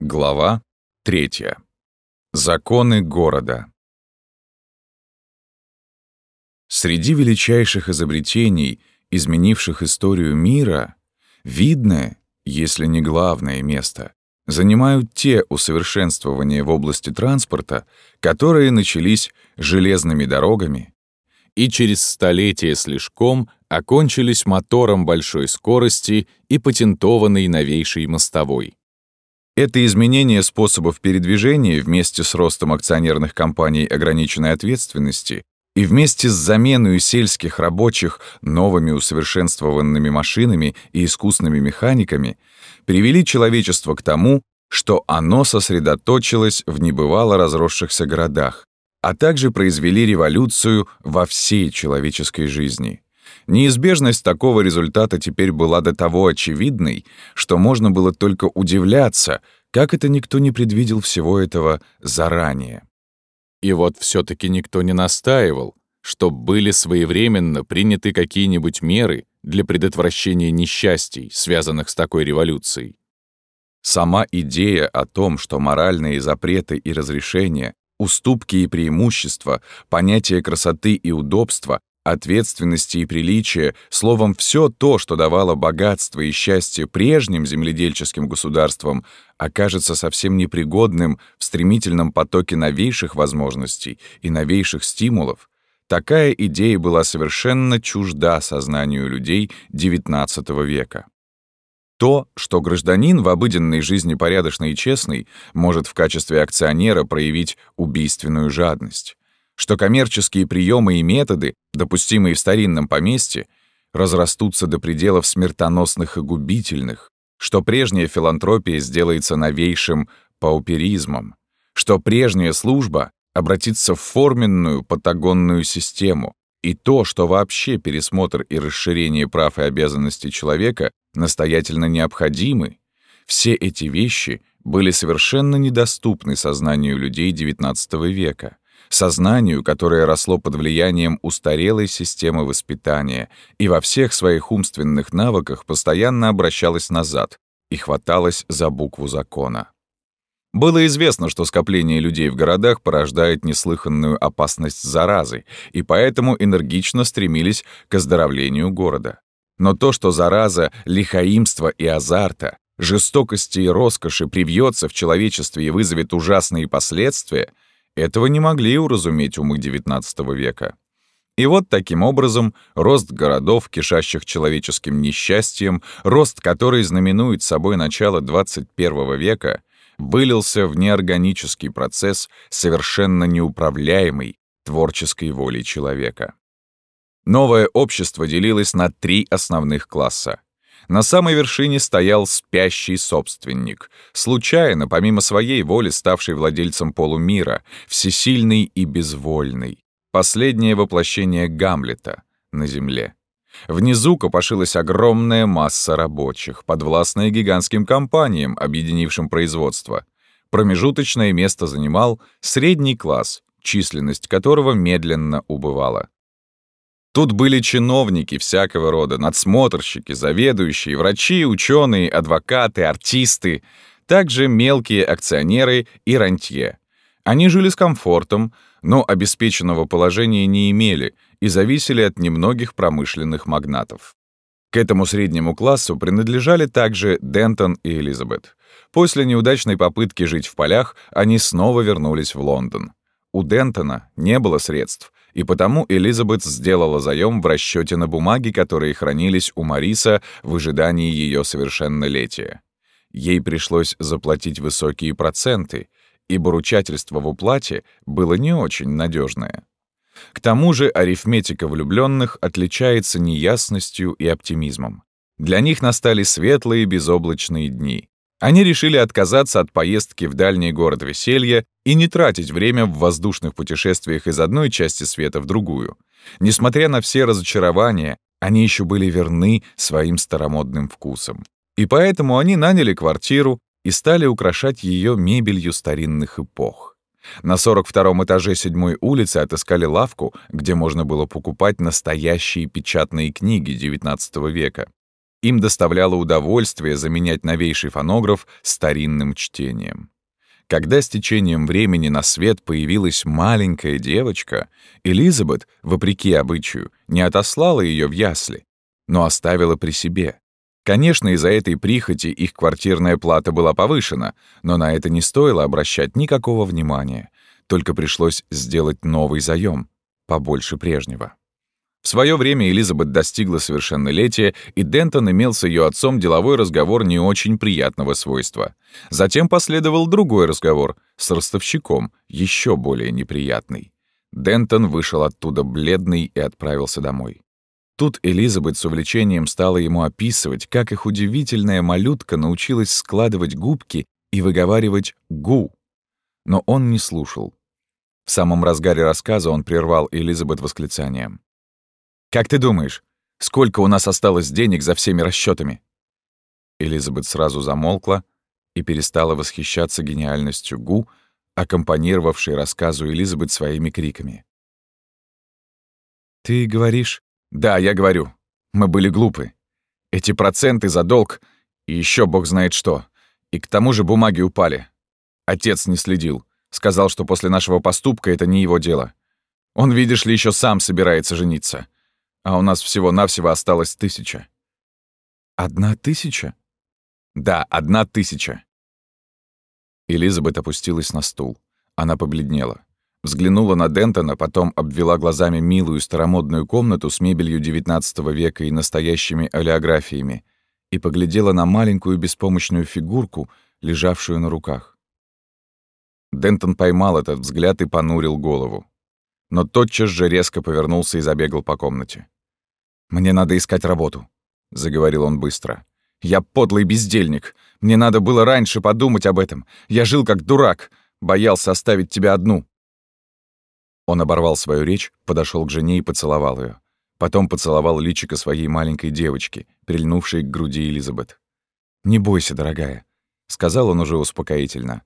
Глава 3. Законы города. Среди величайших изобретений, изменивших историю мира, видное, если не главное место, занимают те усовершенствования в области транспорта, которые начались железными дорогами и через столетия слишком окончились мотором большой скорости и патентованной новейшей мостовой. Это изменение способов передвижения вместе с ростом акционерных компаний ограниченной ответственности и вместе с заменой сельских рабочих новыми усовершенствованными машинами и искусными механиками привели человечество к тому, что оно сосредоточилось в небывало разросшихся городах, а также произвели революцию во всей человеческой жизни. Неизбежность такого результата теперь была до того очевидной, что можно было только удивляться, как это никто не предвидел всего этого заранее. И вот все таки никто не настаивал, что были своевременно приняты какие-нибудь меры для предотвращения несчастий, связанных с такой революцией. Сама идея о том, что моральные запреты и разрешения, уступки и преимущества, понятие красоты и удобства ответственности и приличия, словом, все то, что давало богатство и счастье прежним земледельческим государствам, окажется совсем непригодным в стремительном потоке новейших возможностей и новейших стимулов, такая идея была совершенно чужда сознанию людей XIX века. То, что гражданин в обыденной жизни порядочный и честный может в качестве акционера проявить убийственную жадность, что коммерческие приемы и методы, допустимые в старинном поместье, разрастутся до пределов смертоносных и губительных, что прежняя филантропия сделается новейшим пауперизмом, что прежняя служба обратится в форменную патагонную систему, и то, что вообще пересмотр и расширение прав и обязанностей человека настоятельно необходимы, все эти вещи были совершенно недоступны сознанию людей XIX века, сознанию, которое росло под влиянием устарелой системы воспитания и во всех своих умственных навыках постоянно обращалось назад и хваталось за букву закона. Было известно, что скопление людей в городах порождает неслыханную опасность заразы, и поэтому энергично стремились к оздоровлению города. Но то, что зараза лихаимства и азарта, жестокости и роскоши привьется в человечестве и вызовет ужасные последствия — этого не могли уразуметь умы XIX века. И вот таким образом рост городов, кишащих человеческим несчастьем, рост, который знаменует собой начало XXI века, вылился в неорганический процесс, совершенно неуправляемый творческой волей человека. Новое общество делилось на три основных класса на самой вершине стоял спящий собственник, случайно, помимо своей воли, ставший владельцем полумира, всесильный и безвольный. Последнее воплощение Гамлета на земле. Внизу копошилась огромная масса рабочих, подвластная гигантским компаниям, объединившим производство. Промежуточное место занимал средний класс, численность которого медленно убывала. Тут были чиновники всякого рода, надсмотрщики, заведующие, врачи, ученые, адвокаты, артисты, также мелкие акционеры и рантье. Они жили с комфортом, но обеспеченного положения не имели и зависели от немногих промышленных магнатов. К этому среднему классу принадлежали также Дентон и Элизабет. После неудачной попытки жить в полях они снова вернулись в Лондон. У Дентона не было средств, и потому Элизабет сделала заем в расчете на бумаги, которые хранились у Мариса в ожидании ее совершеннолетия. Ей пришлось заплатить высокие проценты, ибо ручательство в уплате было не очень надежное. К тому же арифметика влюбленных отличается неясностью и оптимизмом. Для них настали светлые безоблачные дни. Они решили отказаться от поездки в дальний город веселья и не тратить время в воздушных путешествиях из одной части света в другую. Несмотря на все разочарования, они еще были верны своим старомодным вкусам. И поэтому они наняли квартиру и стали украшать ее мебелью старинных эпох. На 42-м этаже седьмой улицы отыскали лавку, где можно было покупать настоящие печатные книги XIX века. Им доставляло удовольствие заменять новейший фонограф старинным чтением. Когда с течением времени на свет появилась маленькая девочка, Элизабет, вопреки обычаю, не отослала ее в ясли, но оставила при себе. Конечно, из-за этой прихоти их квартирная плата была повышена, но на это не стоило обращать никакого внимания. Только пришлось сделать новый заем, побольше прежнего. В свое время Элизабет достигла совершеннолетия, и Дентон имел с ее отцом деловой разговор не очень приятного свойства. Затем последовал другой разговор с ростовщиком, еще более неприятный. Дентон вышел оттуда бледный и отправился домой. Тут Элизабет с увлечением стала ему описывать, как их удивительная малютка научилась складывать губки и выговаривать «гу». Но он не слушал. В самом разгаре рассказа он прервал Элизабет восклицанием. Как ты думаешь, сколько у нас осталось денег за всеми расчетами? Элизабет сразу замолкла и перестала восхищаться гениальностью Гу, аккомпанировавшей рассказу Элизабет своими криками. «Ты говоришь?» «Да, я говорю. Мы были глупы. Эти проценты за долг и еще бог знает что. И к тому же бумаги упали. Отец не следил. Сказал, что после нашего поступка это не его дело. Он, видишь ли, еще сам собирается жениться а у нас всего-навсего осталось тысяча». «Одна тысяча?» «Да, одна тысяча». Элизабет опустилась на стул. Она побледнела. Взглянула на Дентона, потом обвела глазами милую старомодную комнату с мебелью XIX века и настоящими олеографиями и поглядела на маленькую беспомощную фигурку, лежавшую на руках. Дентон поймал этот взгляд и понурил голову. Но тотчас же резко повернулся и забегал по комнате. «Мне надо искать работу», — заговорил он быстро. «Я подлый бездельник. Мне надо было раньше подумать об этом. Я жил как дурак, боялся оставить тебя одну». Он оборвал свою речь, подошел к жене и поцеловал ее. Потом поцеловал личико своей маленькой девочки, прильнувшей к груди Элизабет. «Не бойся, дорогая», — сказал он уже успокоительно.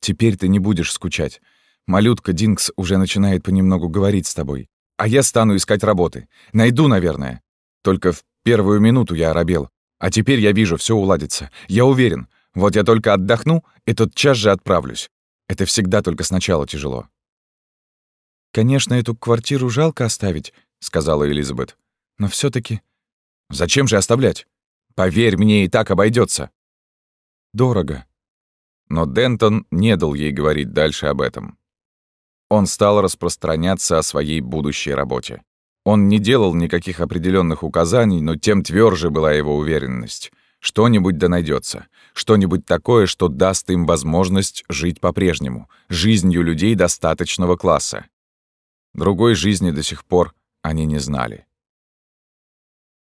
«Теперь ты не будешь скучать. Малютка Динкс уже начинает понемногу говорить с тобой. А я стану искать работы. Найду, наверное. Только в первую минуту я оробел. А теперь я вижу, все уладится. Я уверен. Вот я только отдохну, и тот час же отправлюсь. Это всегда только сначала тяжело. «Конечно, эту квартиру жалко оставить», — сказала Элизабет. «Но все таки «Зачем же оставлять? Поверь мне, и так обойдется. «Дорого». Но Дентон не дал ей говорить дальше об этом он стал распространяться о своей будущей работе. Он не делал никаких определенных указаний, но тем тверже была его уверенность. Что-нибудь да найдется, что-нибудь такое, что даст им возможность жить по-прежнему, жизнью людей достаточного класса. Другой жизни до сих пор они не знали.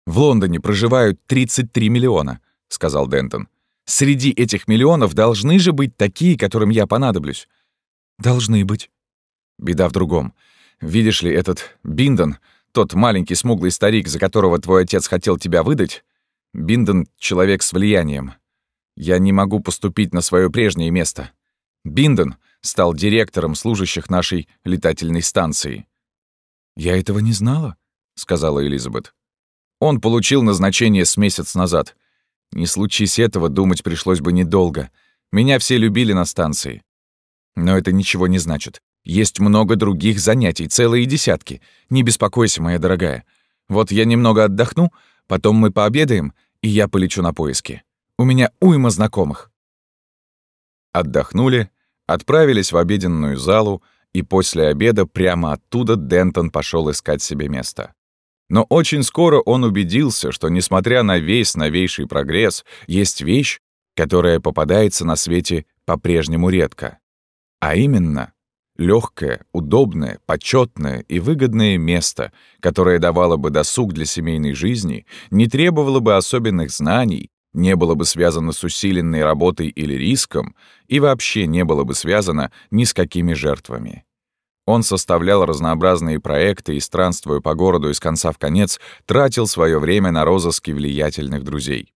«В Лондоне проживают 33 миллиона», — сказал Дентон. «Среди этих миллионов должны же быть такие, которым я понадоблюсь». «Должны быть», Беда в другом. Видишь ли, этот Биндон, тот маленький смуглый старик, за которого твой отец хотел тебя выдать, Биндон — человек с влиянием. Я не могу поступить на свое прежнее место. Биндон стал директором служащих нашей летательной станции. «Я этого не знала», — сказала Элизабет. «Он получил назначение с месяц назад. Не случись этого, думать пришлось бы недолго. Меня все любили на станции. Но это ничего не значит. Есть много других занятий, целые десятки. Не беспокойся, моя дорогая. Вот я немного отдохну, потом мы пообедаем, и я полечу на поиски. У меня уйма знакомых». Отдохнули, отправились в обеденную залу, и после обеда прямо оттуда Дентон пошел искать себе место. Но очень скоро он убедился, что, несмотря на весь новейший прогресс, есть вещь, которая попадается на свете по-прежнему редко. А именно, легкое, удобное, почетное и выгодное место, которое давало бы досуг для семейной жизни, не требовало бы особенных знаний, не было бы связано с усиленной работой или риском и вообще не было бы связано ни с какими жертвами. Он составлял разнообразные проекты и, странствуя по городу из конца в конец, тратил свое время на розыски влиятельных друзей.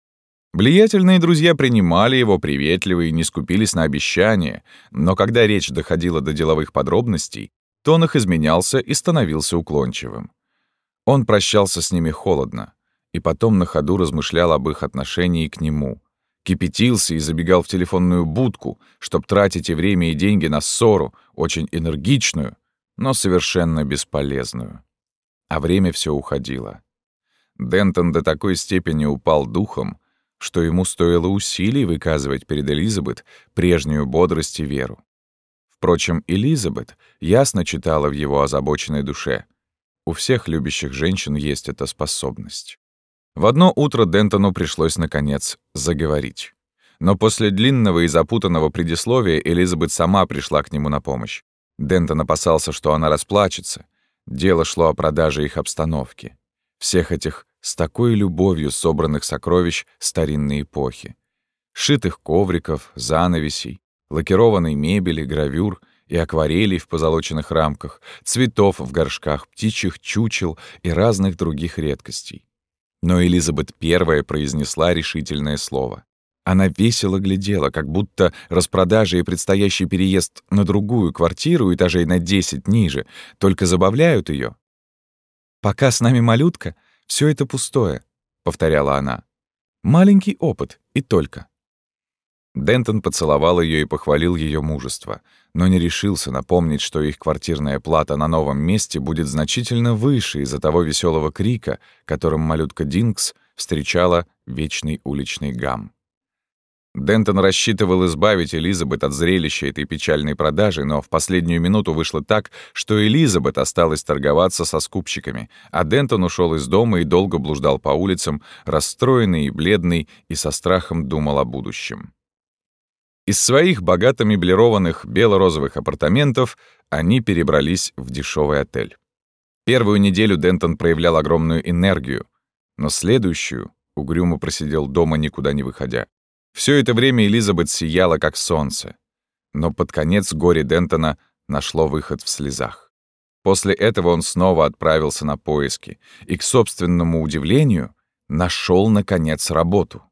Влиятельные друзья принимали его приветливо и не скупились на обещания, но когда речь доходила до деловых подробностей, тон их изменялся и становился уклончивым. Он прощался с ними холодно, и потом на ходу размышлял об их отношении к нему. Кипятился и забегал в телефонную будку, чтобы тратить и время, и деньги на ссору, очень энергичную, но совершенно бесполезную. А время все уходило. Дентон до такой степени упал духом, что ему стоило усилий выказывать перед Элизабет прежнюю бодрость и веру. Впрочем, Элизабет ясно читала в его озабоченной душе. У всех любящих женщин есть эта способность. В одно утро Дентону пришлось, наконец, заговорить. Но после длинного и запутанного предисловия Элизабет сама пришла к нему на помощь. Дентон опасался, что она расплачется. Дело шло о продаже их обстановки. Всех этих с такой любовью собранных сокровищ старинной эпохи. Шитых ковриков, занавесей, лакированной мебели, гравюр и акварелей в позолоченных рамках, цветов в горшках, птичьих чучел и разных других редкостей. Но Элизабет первая произнесла решительное слово. Она весело глядела, как будто распродажа и предстоящий переезд на другую квартиру этажей на 10 ниже только забавляют ее. «Пока с нами малютка, все это пустое», — повторяла она. «Маленький опыт, и только». Дентон поцеловал ее и похвалил ее мужество, но не решился напомнить, что их квартирная плата на новом месте будет значительно выше из-за того веселого крика, которым малютка Динкс встречала вечный уличный гам. Дентон рассчитывал избавить Элизабет от зрелища этой печальной продажи, но в последнюю минуту вышло так, что Элизабет осталась торговаться со скупщиками, а Дентон ушел из дома и долго блуждал по улицам, расстроенный и бледный, и со страхом думал о будущем. Из своих богато меблированных бело-розовых апартаментов они перебрались в дешевый отель. Первую неделю Дентон проявлял огромную энергию, но следующую угрюмо просидел дома, никуда не выходя. Все это время Элизабет сияла, как солнце. Но под конец горе Дентона нашло выход в слезах. После этого он снова отправился на поиски и, к собственному удивлению, нашел наконец, работу.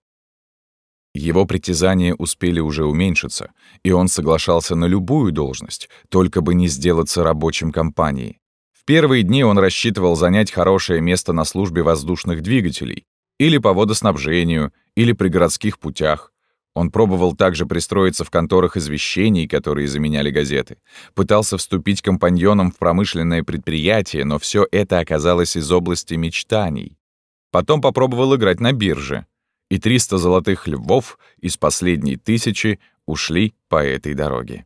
Его притязания успели уже уменьшиться, и он соглашался на любую должность, только бы не сделаться рабочим компании. В первые дни он рассчитывал занять хорошее место на службе воздушных двигателей, или по водоснабжению, или при городских путях. Он пробовал также пристроиться в конторах извещений, которые заменяли газеты. Пытался вступить компаньоном в промышленное предприятие, но все это оказалось из области мечтаний. Потом попробовал играть на бирже — и 300 золотых львов из последней тысячи ушли по этой дороге.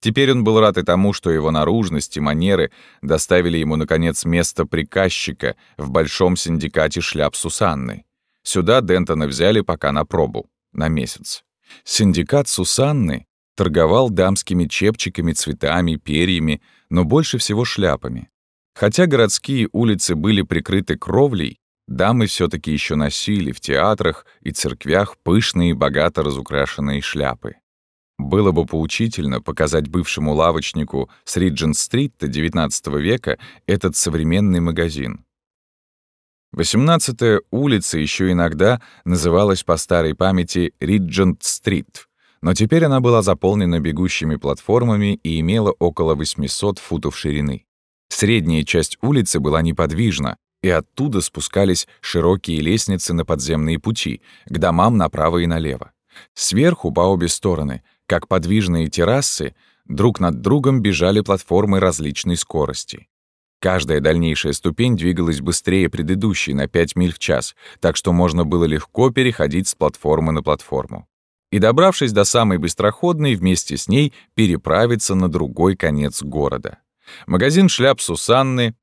Теперь он был рад и тому, что его наружность и манеры доставили ему, наконец, место приказчика в большом синдикате шляп Сусанны. Сюда Дентона взяли пока на пробу, на месяц. Синдикат Сусанны торговал дамскими чепчиками, цветами, перьями, но больше всего шляпами. Хотя городские улицы были прикрыты кровлей, дамы все таки еще носили в театрах и церквях пышные, богато разукрашенные шляпы. Было бы поучительно показать бывшему лавочнику с Риджент-стрит XIX века этот современный магазин. 18-я улица еще иногда называлась по старой памяти Риджент-стрит, но теперь она была заполнена бегущими платформами и имела около 800 футов ширины. Средняя часть улицы была неподвижна, и оттуда спускались широкие лестницы на подземные пути, к домам направо и налево. Сверху по обе стороны, как подвижные террасы, друг над другом бежали платформы различной скорости. Каждая дальнейшая ступень двигалась быстрее предыдущей на 5 миль в час, так что можно было легко переходить с платформы на платформу. И, добравшись до самой быстроходной, вместе с ней переправиться на другой конец города. Магазин шляп Сусанны,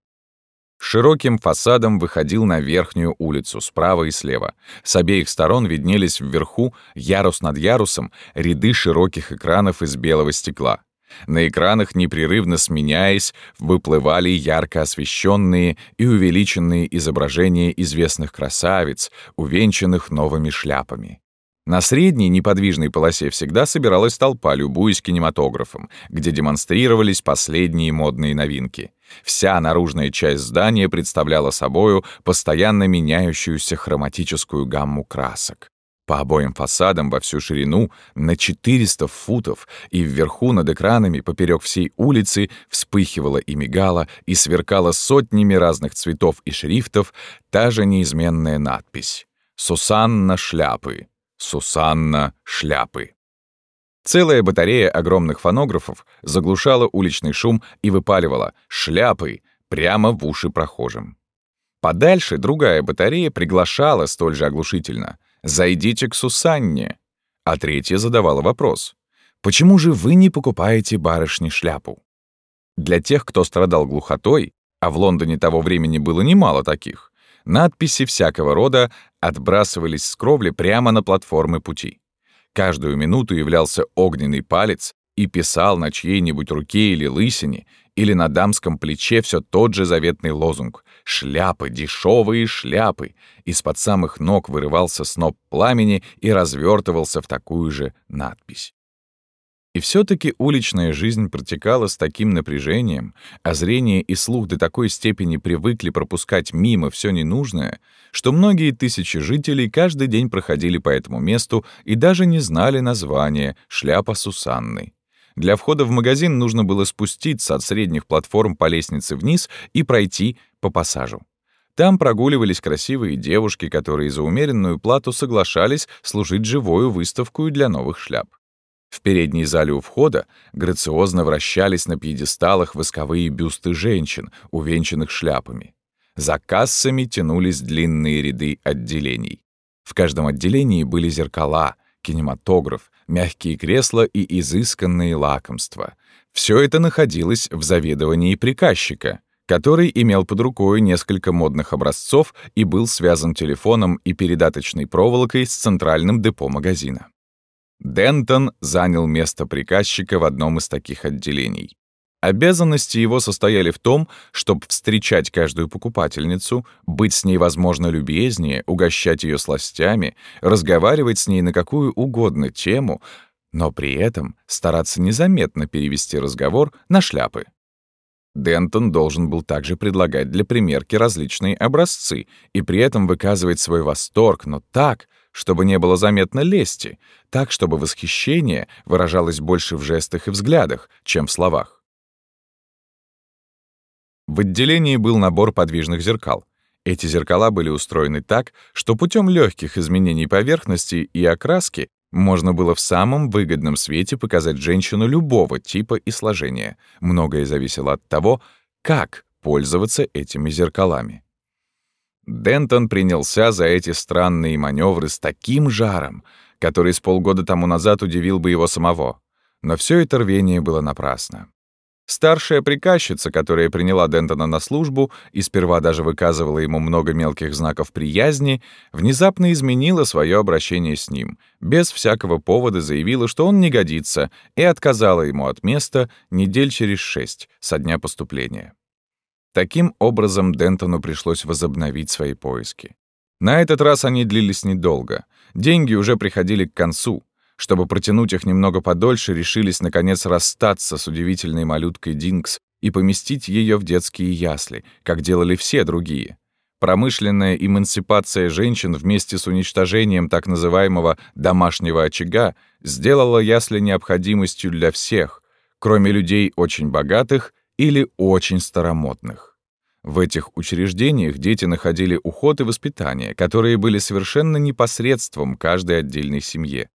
Широким фасадом выходил на верхнюю улицу справа и слева. С обеих сторон виднелись вверху, ярус над ярусом, ряды широких экранов из белого стекла. На экранах, непрерывно сменяясь, выплывали ярко освещенные и увеличенные изображения известных красавиц, увенчанных новыми шляпами. На средней неподвижной полосе всегда собиралась толпа, любуясь кинематографом, где демонстрировались последние модные новинки. Вся наружная часть здания представляла собою постоянно меняющуюся хроматическую гамму красок. По обоим фасадам во всю ширину на 400 футов и вверху над экранами поперек всей улицы вспыхивала и мигала и сверкала сотнями разных цветов и шрифтов та же неизменная надпись «Сусанна шляпы! Сусанна шляпы!». Целая батарея огромных фонографов заглушала уличный шум и выпаливала «шляпы» прямо в уши прохожим. Подальше другая батарея приглашала столь же оглушительно «Зайдите к Сусанне», а третья задавала вопрос «Почему же вы не покупаете барышне шляпу?» Для тех, кто страдал глухотой, а в Лондоне того времени было немало таких, надписи всякого рода отбрасывались с кровли прямо на платформы пути. Каждую минуту являлся огненный палец и писал на чьей-нибудь руке или лысине, или на дамском плече все тот же заветный лозунг «Шляпы, дешевые шляпы!» Из-под самых ног вырывался сноп пламени и развертывался в такую же надпись. И все таки уличная жизнь протекала с таким напряжением, а зрение и слух до такой степени привыкли пропускать мимо все ненужное, что многие тысячи жителей каждый день проходили по этому месту и даже не знали названия «Шляпа Сусанны». Для входа в магазин нужно было спуститься от средних платформ по лестнице вниз и пройти по пассажу. Там прогуливались красивые девушки, которые за умеренную плату соглашались служить живую выставку для новых шляп. В передней зале у входа грациозно вращались на пьедесталах восковые бюсты женщин, увенчанных шляпами. За кассами тянулись длинные ряды отделений. В каждом отделении были зеркала, кинематограф, мягкие кресла и изысканные лакомства. Все это находилось в заведовании приказчика, который имел под рукой несколько модных образцов и был связан телефоном и передаточной проволокой с центральным депо магазина. Дентон занял место приказчика в одном из таких отделений. Обязанности его состояли в том, чтобы встречать каждую покупательницу, быть с ней, возможно, любезнее, угощать ее сластями, разговаривать с ней на какую угодно тему, но при этом стараться незаметно перевести разговор на шляпы. Дентон должен был также предлагать для примерки различные образцы и при этом выказывать свой восторг, но так, чтобы не было заметно лести, так, чтобы восхищение выражалось больше в жестах и взглядах, чем в словах. В отделении был набор подвижных зеркал. Эти зеркала были устроены так, что путем легких изменений поверхности и окраски можно было в самом выгодном свете показать женщину любого типа и сложения. Многое зависело от того, как пользоваться этими зеркалами. Дентон принялся за эти странные маневры с таким жаром, который с полгода тому назад удивил бы его самого. Но все это рвение было напрасно. Старшая приказчица, которая приняла Дентона на службу и сперва даже выказывала ему много мелких знаков приязни, внезапно изменила свое обращение с ним, без всякого повода заявила, что он не годится, и отказала ему от места недель через шесть со дня поступления. Таким образом, Дентону пришлось возобновить свои поиски. На этот раз они длились недолго. Деньги уже приходили к концу. Чтобы протянуть их немного подольше, решились, наконец, расстаться с удивительной малюткой Динкс и поместить ее в детские ясли, как делали все другие. Промышленная эмансипация женщин вместе с уничтожением так называемого «домашнего очага» сделала ясли необходимостью для всех, кроме людей очень богатых или очень старомодных. В этих учреждениях дети находили уход и воспитание, которые были совершенно непосредством каждой отдельной семье.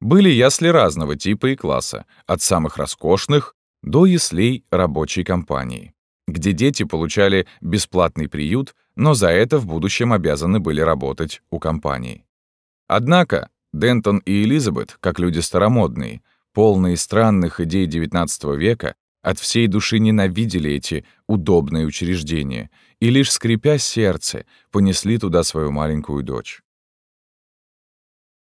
Были ясли разного типа и класса, от самых роскошных до яслей рабочей компании, где дети получали бесплатный приют, но за это в будущем обязаны были работать у компании. Однако Дентон и Элизабет, как люди старомодные, полные странных идей XIX века, от всей души ненавидели эти удобные учреждения и лишь скрипя сердце, понесли туда свою маленькую дочь.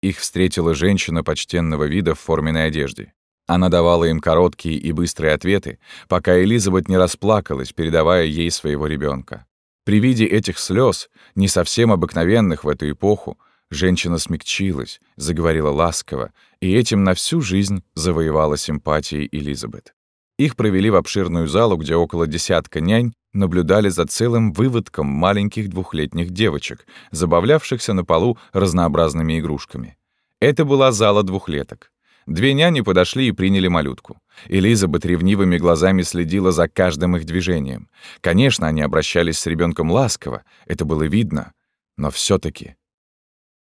Их встретила женщина почтенного вида в форменной одежде. Она давала им короткие и быстрые ответы, пока Элизабет не расплакалась, передавая ей своего ребенка. При виде этих слез, не совсем обыкновенных в эту эпоху, женщина смягчилась, заговорила ласково, и этим на всю жизнь завоевала симпатии Элизабет. Их провели в обширную залу, где около десятка нянь наблюдали за целым выводком маленьких двухлетних девочек, забавлявшихся на полу разнообразными игрушками. Это была зала двухлеток. Две няни подошли и приняли малютку. Элизабет ревнивыми глазами следила за каждым их движением. Конечно, они обращались с ребенком ласково, это было видно, но все таки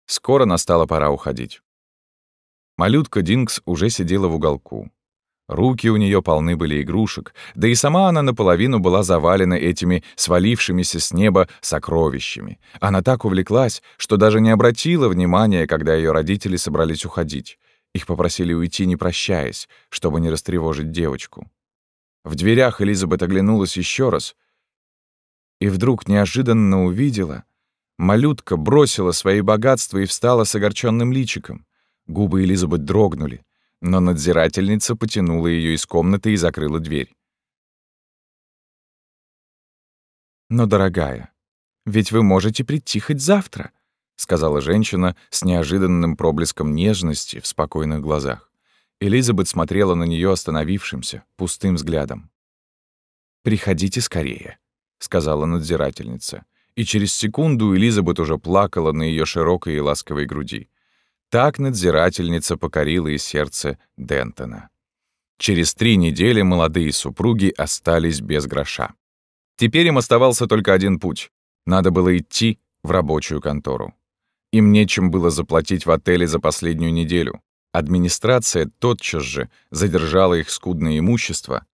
Скоро настала пора уходить. Малютка Динкс уже сидела в уголку. Руки у нее полны были игрушек, да и сама она наполовину была завалена этими свалившимися с неба сокровищами. Она так увлеклась, что даже не обратила внимания, когда ее родители собрались уходить. Их попросили уйти, не прощаясь, чтобы не растревожить девочку. В дверях Элизабет оглянулась еще раз и вдруг неожиданно увидела. Малютка бросила свои богатства и встала с огорченным личиком. Губы Элизабет дрогнули но надзирательница потянула ее из комнаты и закрыла дверь. «Но, дорогая, ведь вы можете прийти хоть завтра», — сказала женщина с неожиданным проблеском нежности в спокойных глазах. Элизабет смотрела на нее остановившимся, пустым взглядом. «Приходите скорее», — сказала надзирательница. И через секунду Элизабет уже плакала на ее широкой и ласковой груди. Так надзирательница покорила и сердце Дентона. Через три недели молодые супруги остались без гроша. Теперь им оставался только один путь. Надо было идти в рабочую контору. Им нечем было заплатить в отеле за последнюю неделю. Администрация тотчас же задержала их скудное имущество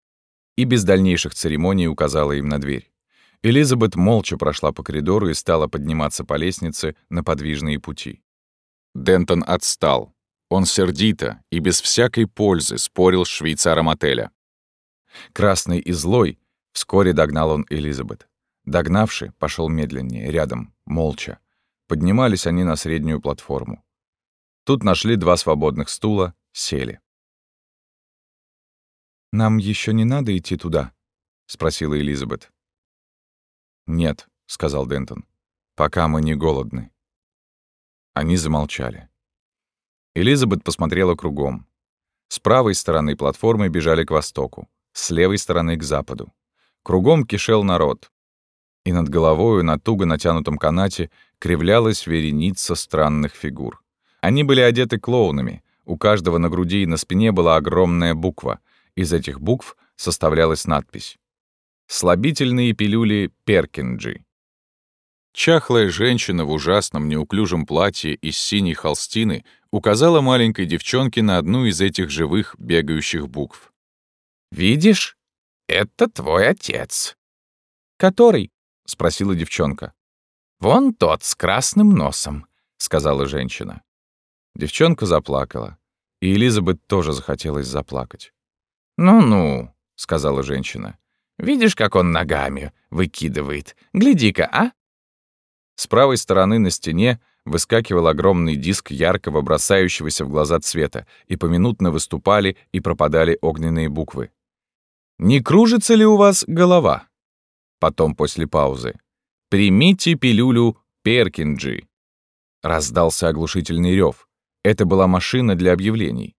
и без дальнейших церемоний указала им на дверь. Элизабет молча прошла по коридору и стала подниматься по лестнице на подвижные пути. Дентон отстал. Он сердито и без всякой пользы спорил с швейцаром отеля. Красный и злой, вскоре догнал он Элизабет. Догнавший, пошел медленнее, рядом, молча. Поднимались они на среднюю платформу. Тут нашли два свободных стула, сели. «Нам еще не надо идти туда?» — спросила Элизабет. «Нет», — сказал Дентон, — «пока мы не голодны». Они замолчали. Элизабет посмотрела кругом. С правой стороны платформы бежали к востоку, с левой стороны — к западу. Кругом кишел народ. И над головою на туго натянутом канате кривлялась вереница странных фигур. Они были одеты клоунами, у каждого на груди и на спине была огромная буква. Из этих букв составлялась надпись. «Слабительные пилюли Перкинджи». Чахлая женщина в ужасном неуклюжем платье из синей холстины указала маленькой девчонке на одну из этих живых бегающих букв. «Видишь? Это твой отец». «Который?» — спросила девчонка. «Вон тот с красным носом», — сказала женщина. Девчонка заплакала, и Элизабет тоже захотелось заплакать. «Ну-ну», — сказала женщина. «Видишь, как он ногами выкидывает? Гляди-ка, а? С правой стороны на стене выскакивал огромный диск яркого бросающегося в глаза цвета, и поминутно выступали и пропадали огненные буквы. «Не кружится ли у вас голова?» Потом, после паузы. «Примите пилюлю Перкинджи». Раздался оглушительный рев. Это была машина для объявлений.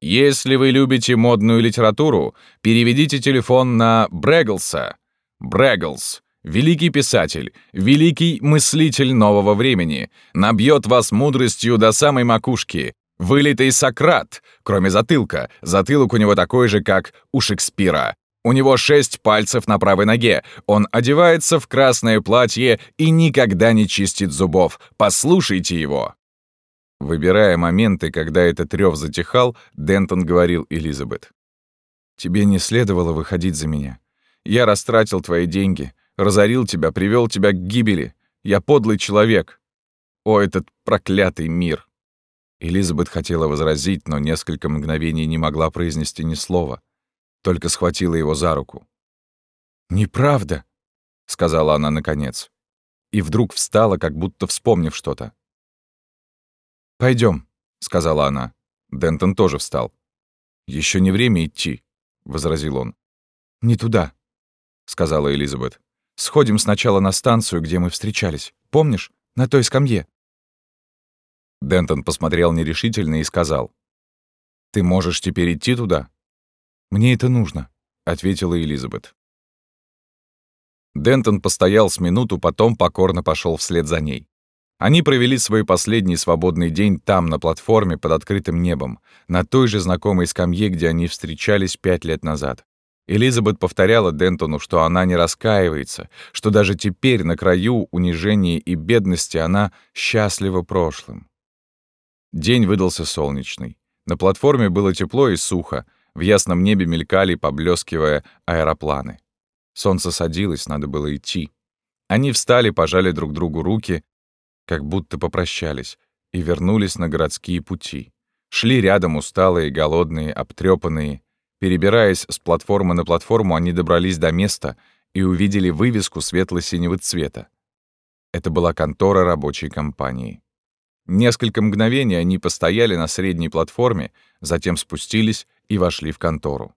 «Если вы любите модную литературу, переведите телефон на Брэглса. Брэглс Великий писатель, великий мыслитель нового времени, набьет вас мудростью до самой макушки. Вылитый Сократ, кроме затылка. Затылок у него такой же, как у Шекспира. У него шесть пальцев на правой ноге. Он одевается в красное платье и никогда не чистит зубов. Послушайте его. Выбирая моменты, когда этот рев затихал, Дентон говорил Элизабет. «Тебе не следовало выходить за меня. Я растратил твои деньги разорил тебя, привел тебя к гибели. Я подлый человек. О, этот проклятый мир!» Элизабет хотела возразить, но несколько мгновений не могла произнести ни слова, только схватила его за руку. «Неправда», — сказала она наконец, и вдруг встала, как будто вспомнив что-то. Пойдем, сказала она. Дентон тоже встал. Еще не время идти», — возразил он. «Не туда», — сказала Элизабет. Сходим сначала на станцию, где мы встречались. Помнишь? На той скамье». Дентон посмотрел нерешительно и сказал. «Ты можешь теперь идти туда?» «Мне это нужно», — ответила Элизабет. Дентон постоял с минуту, потом покорно пошел вслед за ней. Они провели свой последний свободный день там, на платформе под открытым небом, на той же знакомой скамье, где они встречались пять лет назад. Элизабет повторяла Дентону, что она не раскаивается, что даже теперь на краю унижения и бедности она счастлива прошлым. День выдался солнечный. На платформе было тепло и сухо, в ясном небе мелькали, поблескивая, аэропланы. Солнце садилось, надо было идти. Они встали, пожали друг другу руки, как будто попрощались, и вернулись на городские пути. Шли рядом усталые, голодные, обтрепанные, Перебираясь с платформы на платформу, они добрались до места и увидели вывеску светло-синего цвета. Это была контора рабочей компании. Несколько мгновений они постояли на средней платформе, затем спустились и вошли в контору.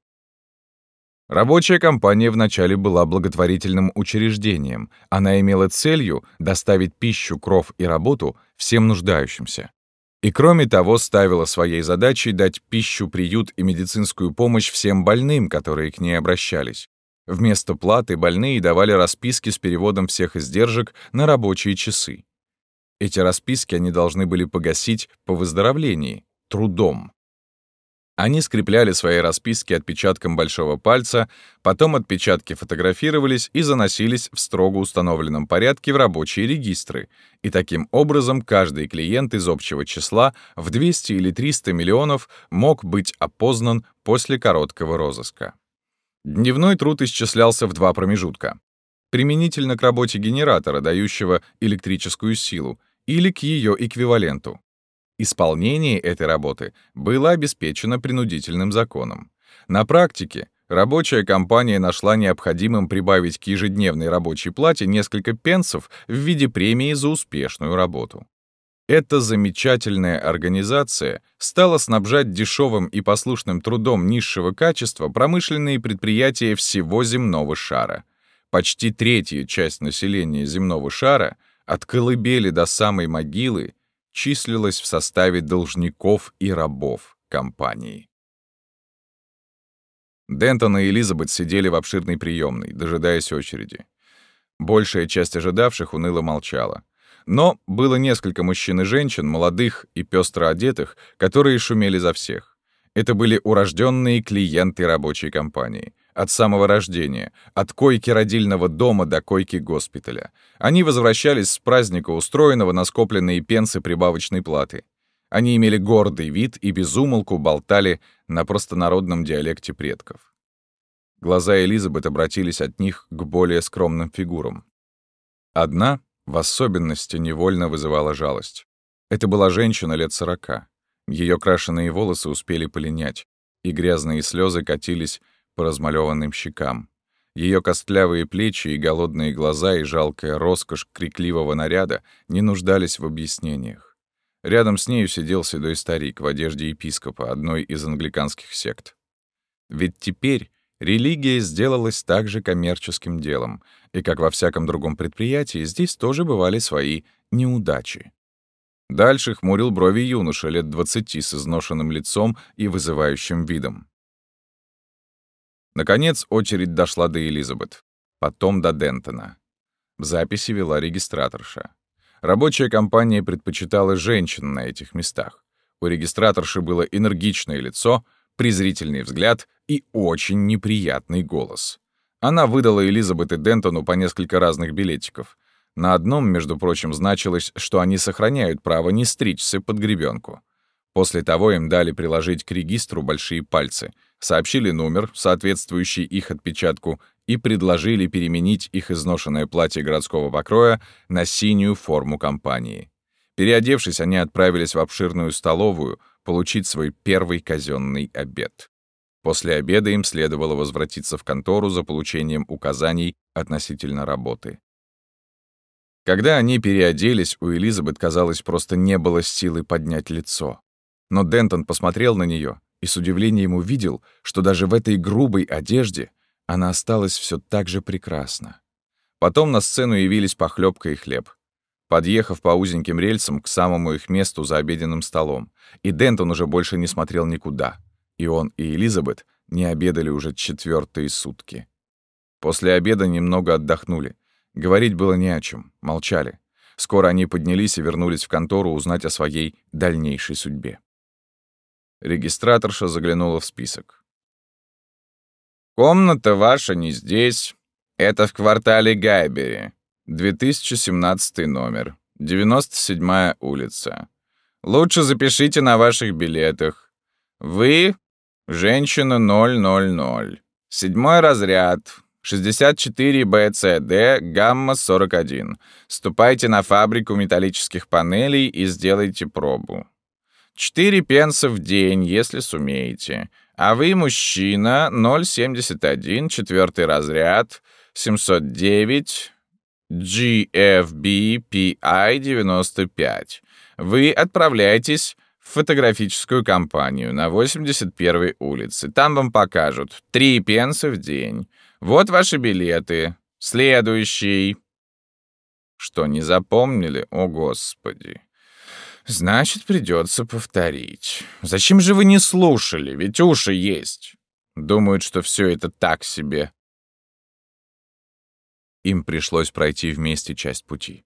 Рабочая компания вначале была благотворительным учреждением. Она имела целью доставить пищу, кров и работу всем нуждающимся. И кроме того, ставила своей задачей дать пищу, приют и медицинскую помощь всем больным, которые к ней обращались. Вместо платы больные давали расписки с переводом всех издержек на рабочие часы. Эти расписки они должны были погасить по выздоровлении, трудом. Они скрепляли свои расписки отпечатком большого пальца, потом отпечатки фотографировались и заносились в строго установленном порядке в рабочие регистры, и таким образом каждый клиент из общего числа в 200 или 300 миллионов мог быть опознан после короткого розыска. Дневной труд исчислялся в два промежутка. Применительно к работе генератора, дающего электрическую силу, или к ее эквиваленту. Исполнение этой работы было обеспечено принудительным законом. На практике рабочая компания нашла необходимым прибавить к ежедневной рабочей плате несколько пенсов в виде премии за успешную работу. Эта замечательная организация стала снабжать дешевым и послушным трудом низшего качества промышленные предприятия всего земного шара. Почти третья часть населения земного шара от колыбели до самой могилы числилась в составе должников и рабов компании. Дентон и Элизабет сидели в обширной приемной, дожидаясь очереди. Большая часть ожидавших уныло молчала. Но было несколько мужчин и женщин, молодых и пестро одетых, которые шумели за всех. Это были урожденные клиенты рабочей компании — от самого рождения, от койки родильного дома до койки госпиталя. Они возвращались с праздника, устроенного на скопленные пенсы прибавочной платы. Они имели гордый вид и безумолку болтали на простонародном диалекте предков. Глаза Элизабет обратились от них к более скромным фигурам. Одна, в особенности, невольно вызывала жалость. Это была женщина лет сорока. Ее крашеные волосы успели полинять, и грязные слезы катились по размалеванным щекам. Ее костлявые плечи и голодные глаза и жалкая роскошь крикливого наряда не нуждались в объяснениях. Рядом с нею сидел седой старик в одежде епископа одной из англиканских сект. Ведь теперь религия сделалась также коммерческим делом, и, как во всяком другом предприятии, здесь тоже бывали свои неудачи. Дальше хмурил брови юноша лет двадцати с изношенным лицом и вызывающим видом. Наконец, очередь дошла до Элизабет, потом до Дентона. В записи вела регистраторша. Рабочая компания предпочитала женщин на этих местах. У регистраторши было энергичное лицо, презрительный взгляд и очень неприятный голос. Она выдала Элизабет и Дентону по несколько разных билетиков. На одном, между прочим, значилось, что они сохраняют право не стричься под гребенку. После того им дали приложить к регистру большие пальцы — сообщили номер, соответствующий их отпечатку, и предложили переменить их изношенное платье городского покроя на синюю форму компании. Переодевшись, они отправились в обширную столовую получить свой первый казенный обед. После обеда им следовало возвратиться в контору за получением указаний относительно работы. Когда они переоделись, у Элизабет, казалось, просто не было силы поднять лицо. Но Дентон посмотрел на нее и с удивлением увидел, что даже в этой грубой одежде она осталась все так же прекрасна. Потом на сцену явились похлебка и хлеб. Подъехав по узеньким рельсам к самому их месту за обеденным столом, и Дентон уже больше не смотрел никуда, и он, и Элизабет не обедали уже четвертые сутки. После обеда немного отдохнули. Говорить было не о чем, молчали. Скоро они поднялись и вернулись в контору узнать о своей дальнейшей судьбе. Регистраторша заглянула в список. «Комната ваша не здесь. Это в квартале Гайбери. 2017 номер. 97-я улица. Лучше запишите на ваших билетах. Вы — женщина 000. Седьмой разряд. 64 БЦД, гамма-41. Ступайте на фабрику металлических панелей и сделайте пробу. 4 пенса в день, если сумеете. А вы мужчина, 071, четвертый разряд, 709, GFBPI 95. Вы отправляетесь в фотографическую компанию на 81-й улице. Там вам покажут 3 пенса в день. Вот ваши билеты. Следующий. Что, не запомнили? О, Господи. Значит, придется повторить. Зачем же вы не слушали? Ведь уши есть. Думают, что все это так себе. Им пришлось пройти вместе часть пути.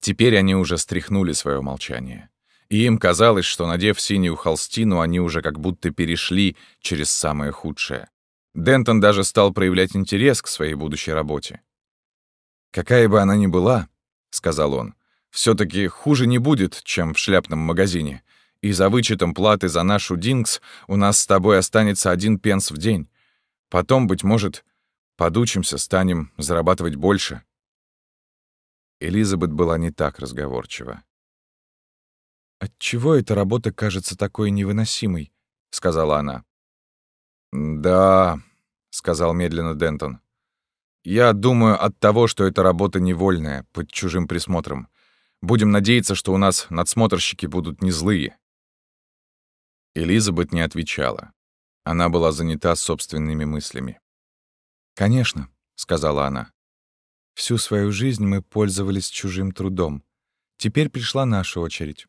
Теперь они уже стряхнули свое молчание. И им казалось, что, надев синюю холстину, они уже как будто перешли через самое худшее. Дентон даже стал проявлять интерес к своей будущей работе. «Какая бы она ни была», — сказал он, все таки хуже не будет, чем в шляпном магазине. И за вычетом платы за нашу Динкс у нас с тобой останется один пенс в день. Потом, быть может, подучимся, станем зарабатывать больше». Элизабет была не так разговорчива. «Отчего эта работа кажется такой невыносимой?» — сказала она. «Да», — сказал медленно Дентон. «Я думаю от того, что эта работа невольная, под чужим присмотром. Будем надеяться, что у нас надсмотрщики будут не злые». Элизабет не отвечала. Она была занята собственными мыслями. «Конечно», — сказала она. «Всю свою жизнь мы пользовались чужим трудом. Теперь пришла наша очередь».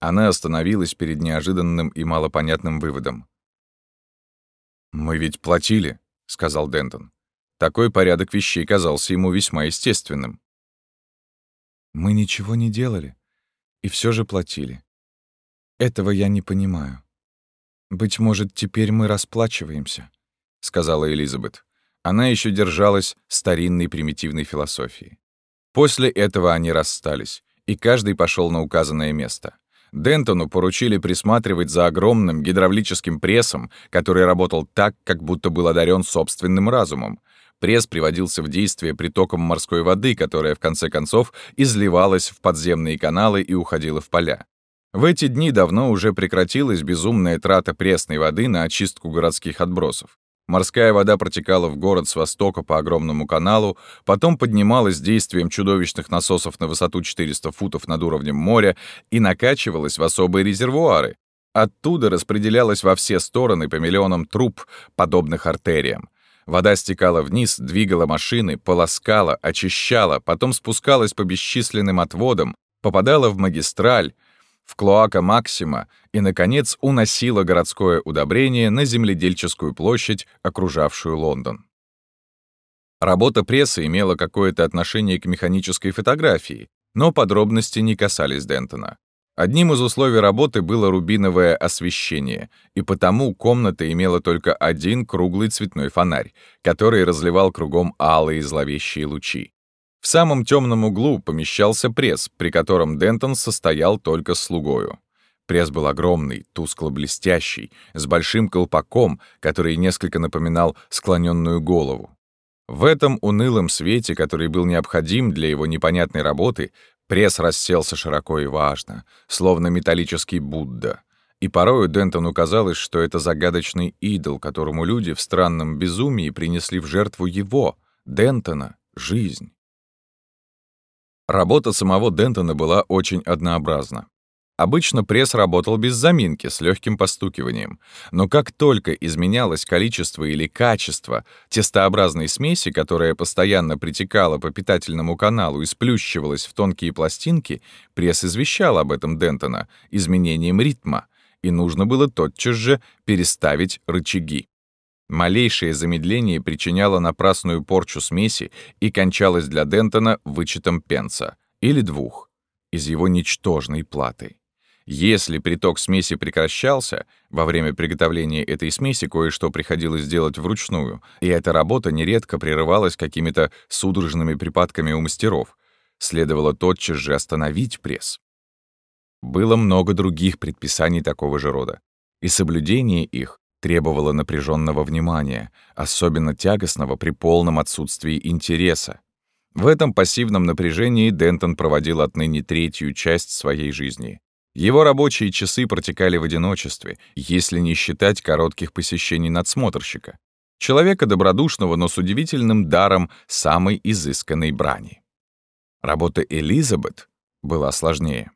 Она остановилась перед неожиданным и малопонятным выводом. «Мы ведь платили», — сказал Дентон. Такой порядок вещей казался ему весьма естественным. «Мы ничего не делали, и все же платили. Этого я не понимаю. Быть может, теперь мы расплачиваемся», — сказала Элизабет. Она еще держалась старинной примитивной философии. После этого они расстались, и каждый пошел на указанное место. Дентону поручили присматривать за огромным гидравлическим прессом, который работал так, как будто был одарен собственным разумом. Пресс приводился в действие притоком морской воды, которая, в конце концов, изливалась в подземные каналы и уходила в поля. В эти дни давно уже прекратилась безумная трата пресной воды на очистку городских отбросов. Морская вода протекала в город с востока по огромному каналу, потом поднималась действием чудовищных насосов на высоту 400 футов над уровнем моря и накачивалась в особые резервуары. Оттуда распределялась во все стороны по миллионам труб, подобных артериям. Вода стекала вниз, двигала машины, полоскала, очищала, потом спускалась по бесчисленным отводам, попадала в магистраль, в Клоака Максима и, наконец, уносила городское удобрение на земледельческую площадь, окружавшую Лондон. Работа прессы имела какое-то отношение к механической фотографии, но подробности не касались Дентона. Одним из условий работы было рубиновое освещение, и потому комната имела только один круглый цветной фонарь, который разливал кругом алые зловещие лучи. В самом темном углу помещался пресс, при котором Дентон состоял только слугою. Пресс был огромный, тускло-блестящий, с большим колпаком, который несколько напоминал склоненную голову. В этом унылом свете, который был необходим для его непонятной работы, пресс расселся широко и важно, словно металлический Будда. И порою Дентону казалось, что это загадочный идол, которому люди в странном безумии принесли в жертву его, Дентона, жизнь. Работа самого Дентона была очень однообразна. Обычно пресс работал без заминки, с легким постукиванием. Но как только изменялось количество или качество тестообразной смеси, которая постоянно притекала по питательному каналу и сплющивалась в тонкие пластинки, пресс извещал об этом Дентона изменением ритма, и нужно было тотчас же переставить рычаги. Малейшее замедление причиняло напрасную порчу смеси и кончалось для Дентона вычетом пенса, или двух, из его ничтожной платы. Если приток смеси прекращался, во время приготовления этой смеси кое-что приходилось делать вручную, и эта работа нередко прерывалась какими-то судорожными припадками у мастеров. Следовало тотчас же остановить пресс. Было много других предписаний такого же рода, и соблюдение их требовало напряженного внимания, особенно тягостного при полном отсутствии интереса. В этом пассивном напряжении Дентон проводил отныне третью часть своей жизни. Его рабочие часы протекали в одиночестве, если не считать коротких посещений надсмотрщика. Человека добродушного, но с удивительным даром самой изысканной брани. Работа Элизабет была сложнее.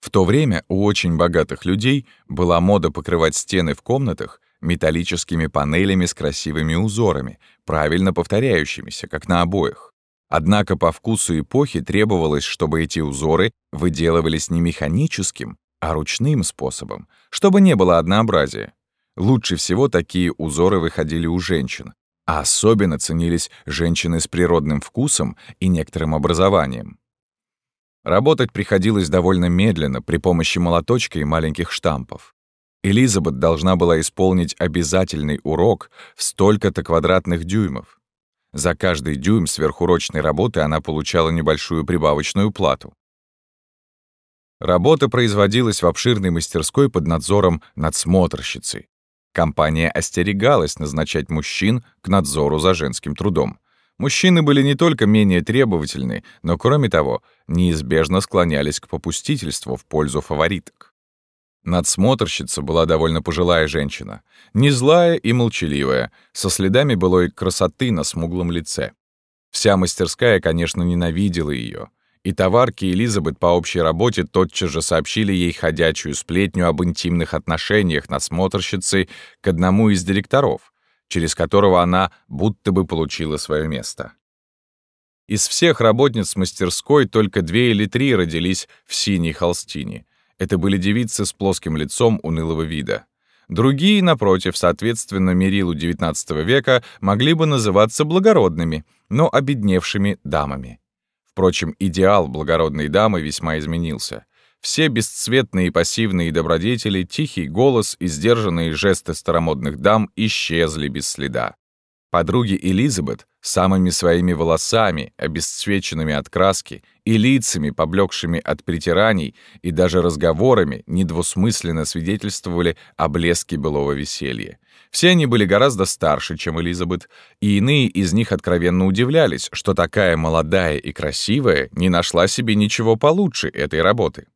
В то время у очень богатых людей была мода покрывать стены в комнатах металлическими панелями с красивыми узорами, правильно повторяющимися, как на обоях. Однако по вкусу эпохи требовалось, чтобы эти узоры выделывались не механическим, а ручным способом, чтобы не было однообразия. Лучше всего такие узоры выходили у женщин, а особенно ценились женщины с природным вкусом и некоторым образованием. Работать приходилось довольно медленно при помощи молоточка и маленьких штампов. Элизабет должна была исполнить обязательный урок в столько-то квадратных дюймов. За каждый дюйм сверхурочной работы она получала небольшую прибавочную плату. Работа производилась в обширной мастерской под надзором надсмотрщицы. Компания остерегалась назначать мужчин к надзору за женским трудом. Мужчины были не только менее требовательны, но, кроме того, неизбежно склонялись к попустительству в пользу фавориток. Надсмотрщица была довольно пожилая женщина, не злая и молчаливая, со следами былой красоты на смуглом лице. Вся мастерская, конечно, ненавидела ее, и товарки Элизабет по общей работе тотчас же сообщили ей ходячую сплетню об интимных отношениях надсмотрщицы к одному из директоров, через которого она будто бы получила свое место. Из всех работниц мастерской только две или три родились в синей холстине. Это были девицы с плоским лицом унылого вида. Другие, напротив, соответственно мерилу XIX века, могли бы называться благородными, но обедневшими дамами. Впрочем, идеал благородной дамы весьма изменился. Все бесцветные и пассивные добродетели, тихий голос и сдержанные жесты старомодных дам исчезли без следа. Подруги Элизабет самыми своими волосами, обесцвеченными от краски, и лицами, поблекшими от притираний, и даже разговорами недвусмысленно свидетельствовали о блеске былого веселья. Все они были гораздо старше, чем Элизабет, и иные из них откровенно удивлялись, что такая молодая и красивая не нашла себе ничего получше этой работы.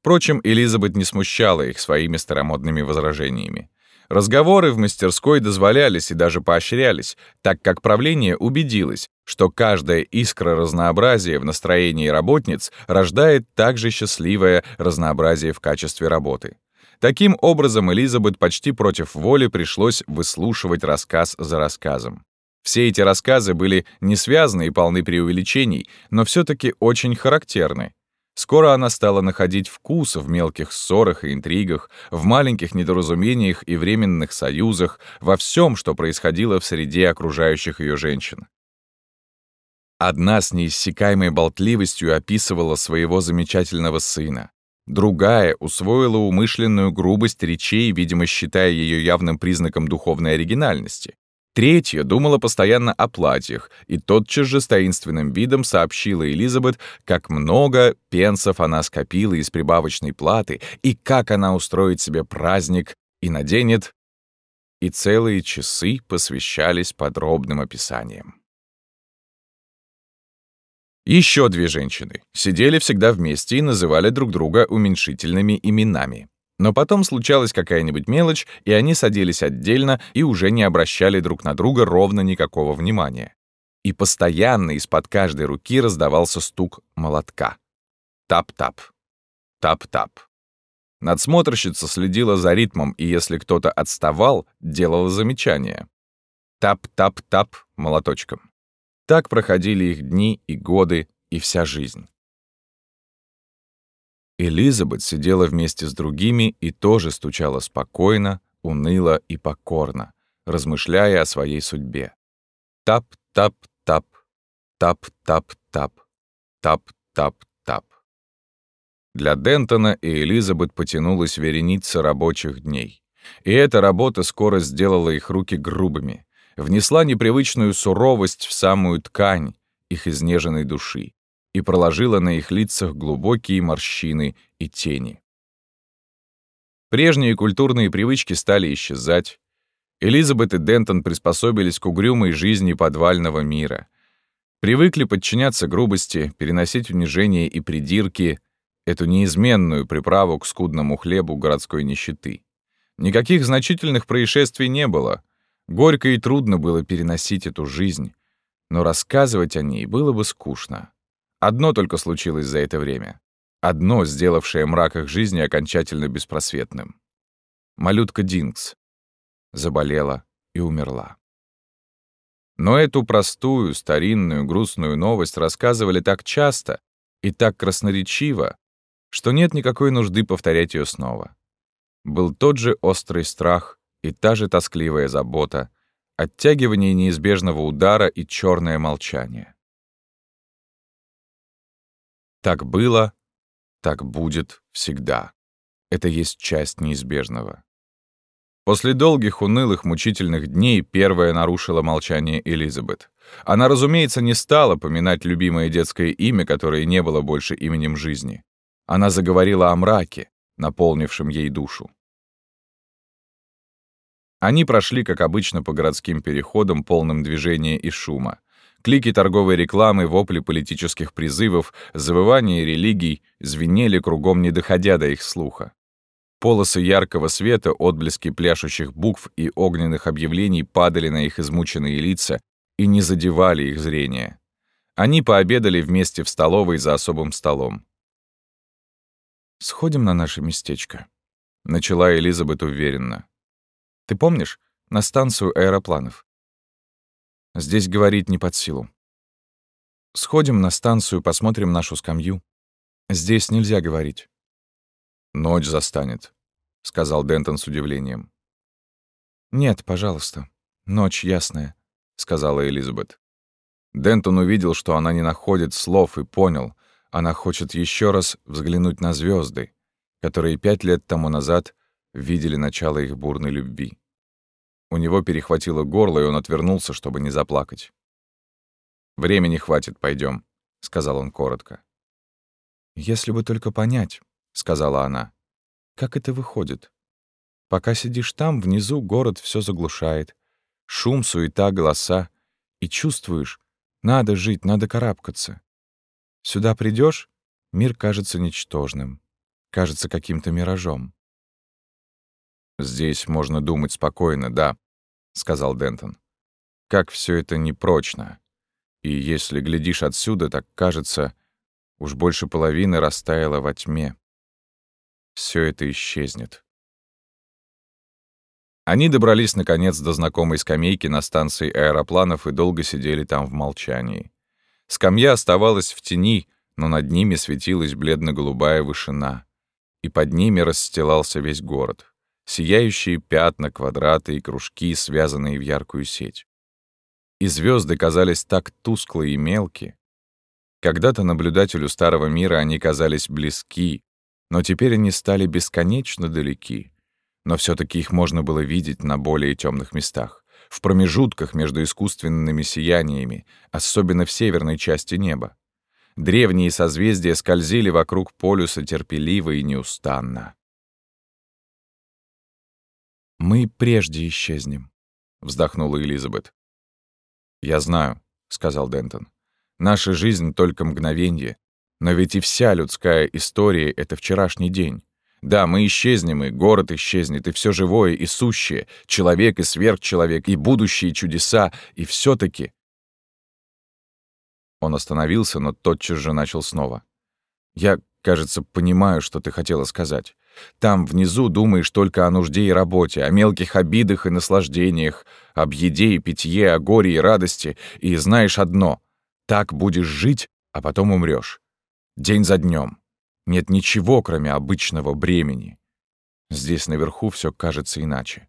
Впрочем, Элизабет не смущала их своими старомодными возражениями. Разговоры в мастерской дозволялись и даже поощрялись, так как правление убедилось, что каждая искра разнообразия в настроении работниц рождает также счастливое разнообразие в качестве работы. Таким образом, Элизабет почти против воли пришлось выслушивать рассказ за рассказом. Все эти рассказы были не связаны и полны преувеличений, но все таки очень характерны. Скоро она стала находить вкус в мелких ссорах и интригах, в маленьких недоразумениях и временных союзах, во всем, что происходило в среде окружающих ее женщин. Одна с неиссякаемой болтливостью описывала своего замечательного сына. Другая усвоила умышленную грубость речей, видимо, считая ее явным признаком духовной оригинальности. Третья думала постоянно о платьях и тотчас же с таинственным видом сообщила Элизабет, как много пенсов она скопила из прибавочной платы и как она устроит себе праздник и наденет, и целые часы посвящались подробным описаниям. Еще две женщины сидели всегда вместе и называли друг друга уменьшительными именами. Но потом случалась какая-нибудь мелочь, и они садились отдельно и уже не обращали друг на друга ровно никакого внимания. И постоянно из-под каждой руки раздавался стук молотка. Тап-тап. Тап-тап. Надсмотрщица следила за ритмом, и если кто-то отставал, делала замечание. Тап-тап-тап молоточком. Так проходили их дни и годы, и вся жизнь. Элизабет сидела вместе с другими и тоже стучала спокойно, уныло и покорно, размышляя о своей судьбе. Тап-тап-тап, тап-тап-тап, тап-тап-тап. Для Дентона и Элизабет потянулась вереница рабочих дней. И эта работа скоро сделала их руки грубыми, внесла непривычную суровость в самую ткань их изнеженной души и проложила на их лицах глубокие морщины и тени. Прежние культурные привычки стали исчезать. Элизабет и Дентон приспособились к угрюмой жизни подвального мира. Привыкли подчиняться грубости, переносить унижения и придирки, эту неизменную приправу к скудному хлебу городской нищеты. Никаких значительных происшествий не было. Горько и трудно было переносить эту жизнь, но рассказывать о ней было бы скучно. Одно только случилось за это время. Одно, сделавшее мрак их жизни окончательно беспросветным. Малютка Динкс заболела и умерла. Но эту простую, старинную, грустную новость рассказывали так часто и так красноречиво, что нет никакой нужды повторять ее снова. Был тот же острый страх и та же тоскливая забота, оттягивание неизбежного удара и черное молчание. Так было, так будет всегда. Это есть часть неизбежного. После долгих, унылых, мучительных дней первая нарушила молчание Элизабет. Она, разумеется, не стала поминать любимое детское имя, которое не было больше именем жизни. Она заговорила о мраке, наполнившем ей душу. Они прошли, как обычно, по городским переходам, полным движения и шума. Клики торговой рекламы, вопли политических призывов, завывания религий звенели кругом, не доходя до их слуха. Полосы яркого света, отблески пляшущих букв и огненных объявлений падали на их измученные лица и не задевали их зрение. Они пообедали вместе в столовой за особым столом. «Сходим на наше местечко», — начала Элизабет уверенно. «Ты помнишь? На станцию аэропланов. Здесь говорить не под силу. Сходим на станцию, посмотрим нашу скамью. Здесь нельзя говорить. Ночь застанет, — сказал Дентон с удивлением. «Нет, пожалуйста. Ночь ясная», — сказала Элизабет. Дентон увидел, что она не находит слов, и понял, она хочет еще раз взглянуть на звезды, которые пять лет тому назад видели начало их бурной любви. У него перехватило горло, и он отвернулся, чтобы не заплакать. «Времени хватит, пойдем, сказал он коротко. «Если бы только понять», — сказала она, — «как это выходит? Пока сидишь там, внизу город все заглушает. Шум, суета, голоса. И чувствуешь, надо жить, надо карабкаться. Сюда придешь, мир кажется ничтожным, кажется каким-то миражом. «Здесь можно думать спокойно, да», — сказал Дентон. «Как все это непрочно. И если глядишь отсюда, так кажется, уж больше половины растаяло во тьме. Все это исчезнет». Они добрались, наконец, до знакомой скамейки на станции аэропланов и долго сидели там в молчании. Скамья оставалась в тени, но над ними светилась бледно-голубая вышина, и под ними расстилался весь город сияющие пятна, квадраты и кружки, связанные в яркую сеть. И звезды казались так тусклые и мелкие. Когда-то наблюдателю старого мира они казались близки, но теперь они стали бесконечно далеки. Но все таки их можно было видеть на более темных местах, в промежутках между искусственными сияниями, особенно в северной части неба. Древние созвездия скользили вокруг полюса терпеливо и неустанно. «Мы прежде исчезнем», — вздохнула Элизабет. «Я знаю», — сказал Дентон. «Наша жизнь — только мгновенье. Но ведь и вся людская история — это вчерашний день. Да, мы исчезнем, и город исчезнет, и все живое и сущее, человек и сверхчеловек, и будущие чудеса, и все таки Он остановился, но тотчас же начал снова. «Я, кажется, понимаю, что ты хотела сказать. Там, внизу, думаешь только о нужде и работе, о мелких обидах и наслаждениях, об еде и питье, о горе и радости, и знаешь одно — так будешь жить, а потом умрёшь. День за днём. Нет ничего, кроме обычного бремени. Здесь наверху всё кажется иначе.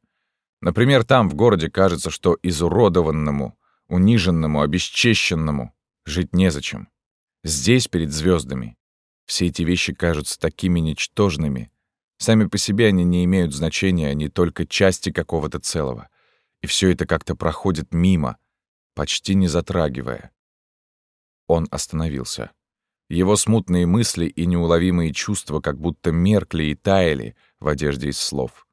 Например, там, в городе, кажется, что изуродованному, униженному, обесчещенному жить незачем. Здесь, перед звездами, все эти вещи кажутся такими ничтожными. Сами по себе они не имеют значения, они только части какого-то целого. И все это как-то проходит мимо, почти не затрагивая. Он остановился. Его смутные мысли и неуловимые чувства как будто меркли и таяли в одежде из слов.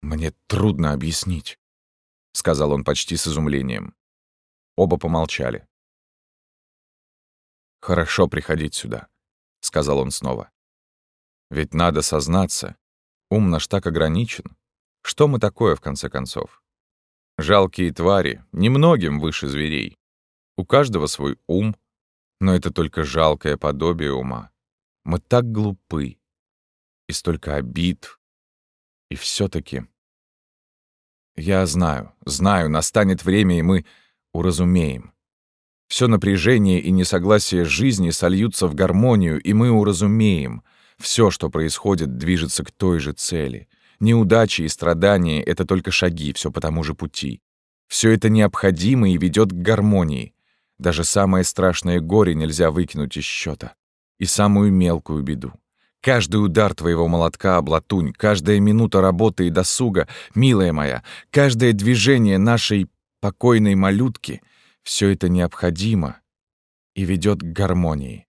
«Мне трудно объяснить», — сказал он почти с изумлением. Оба помолчали. «Хорошо приходить сюда», — сказал он снова. «Ведь надо сознаться, ум наш так ограничен. Что мы такое, в конце концов? Жалкие твари, немногим выше зверей. У каждого свой ум, но это только жалкое подобие ума. Мы так глупы, и столько обид, и все таки Я знаю, знаю, настанет время, и мы уразумеем. Все напряжение и несогласие жизни сольются в гармонию, и мы уразумеем. Все, что происходит, движется к той же цели. Неудачи и страдания — это только шаги, все по тому же пути. Все это необходимо и ведет к гармонии. Даже самое страшное горе нельзя выкинуть из счета. И самую мелкую беду. Каждый удар твоего молотка об латунь, каждая минута работы и досуга, милая моя, каждое движение нашей покойной малютки — все это необходимо и ведет к гармонии.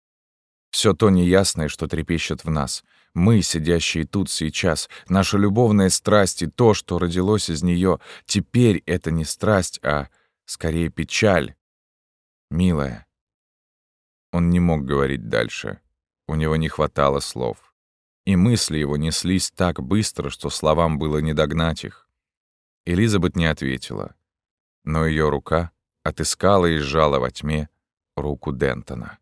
Все то неясное, что трепещет в нас, мы, сидящие тут сейчас, наша любовная страсть и то, что родилось из нее, теперь это не страсть, а скорее печаль. Милая. Он не мог говорить дальше. У него не хватало слов. И мысли его неслись так быстро, что словам было не догнать их. Элизабет не ответила. Но ее рука отыскала и сжала во тьме руку Дентона.